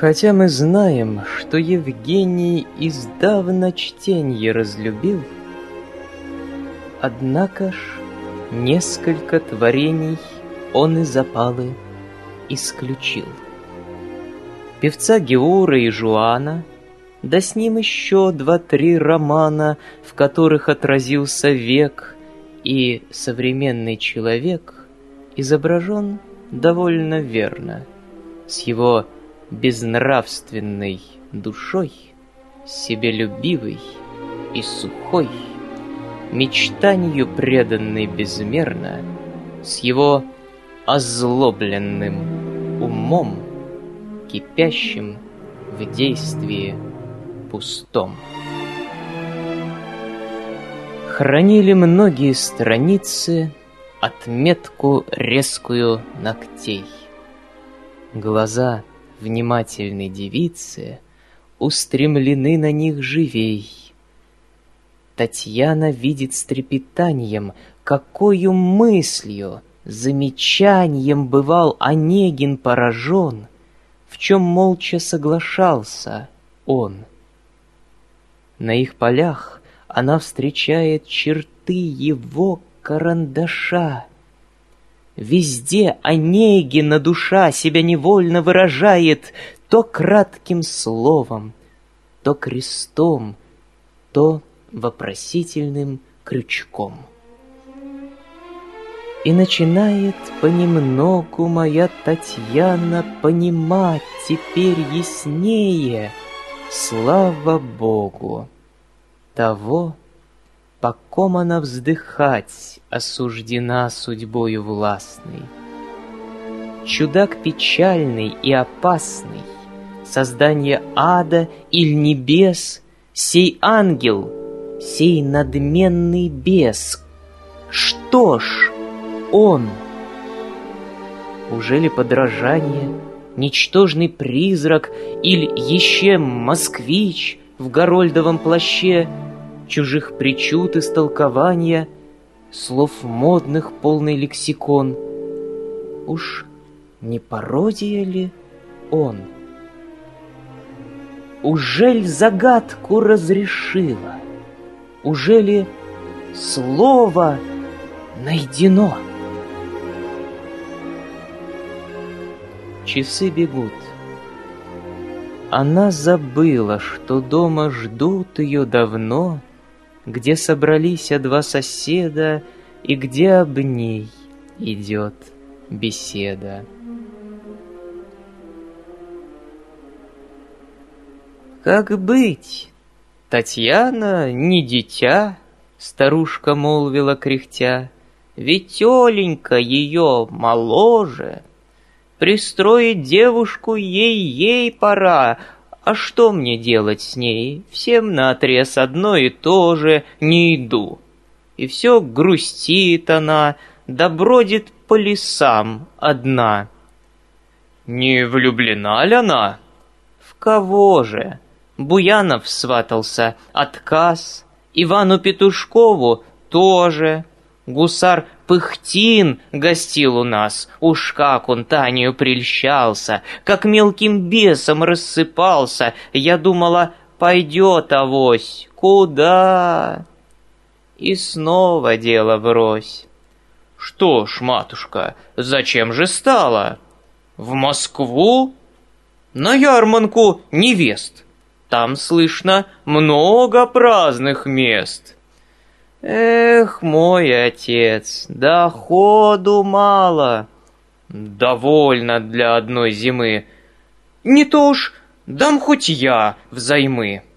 Хотя мы знаем, что Евгений издавна чтенье разлюбил, Однако ж несколько творений он из запалы исключил. Певца Геура и Жуана, да с ним еще два-три романа, в которых отразился век, и современный человек изображен довольно верно, с его безнравственной душой, себелюбивой и сухой, мечтанию преданной безмерно, с его озлобленным умом, кипящим в действии пустом. Хранили многие страницы отметку резкую ногтей. Глаза внимательной девицы устремлены на них живей. Татьяна видит с трепетанием, какою мыслью, замечанием бывал Онегин поражен, в чем молча соглашался он. На их полях она встречает черты его карандаша — Везде Онегина душа себя невольно выражает То кратким словом, то крестом, то вопросительным крючком. И начинает понемногу моя Татьяна понимать теперь яснее, слава Богу, того, по ком она вздыхать осуждена судьбою властной. Чудак печальный и опасный, Создание ада или небес, Сей ангел, сей надменный бес. Что ж, он? Ужели подражание, Ничтожный призрак Или еще москвич В горольдовом плаще — чужих причуд истолкования, слов модных полный лексикон. Уж не пародия ли он? Ужель загадку разрешила? Ужели слово найдено? Часы бегут. Она забыла, что дома ждут ее давно, где собрались два соседа и где об ней идет беседа. Как быть? Татьяна не дитя, старушка молвила кряхтя, ведь Оленька ее моложе. Пристроить девушку ей-ей пора, а что мне делать с ней? Всем наотрез одно и то же, не иду. И все грустит она, да бродит по лесам одна. Не влюблена ли она? В кого же? Буянов сватался, отказ. Ивану Петушкову тоже. Гусар Пыхтин гостил у нас, уж как он Танию прельщался, как мелким бесом рассыпался. Я думала, пойдет авось, куда? И снова дело брось. Что ж, матушка, зачем же стало? В Москву? На ярманку невест. Там слышно много праздных мест. Эх, мой отец, доходу мало. Довольно для одной зимы. Не то уж дам хоть я взаймы.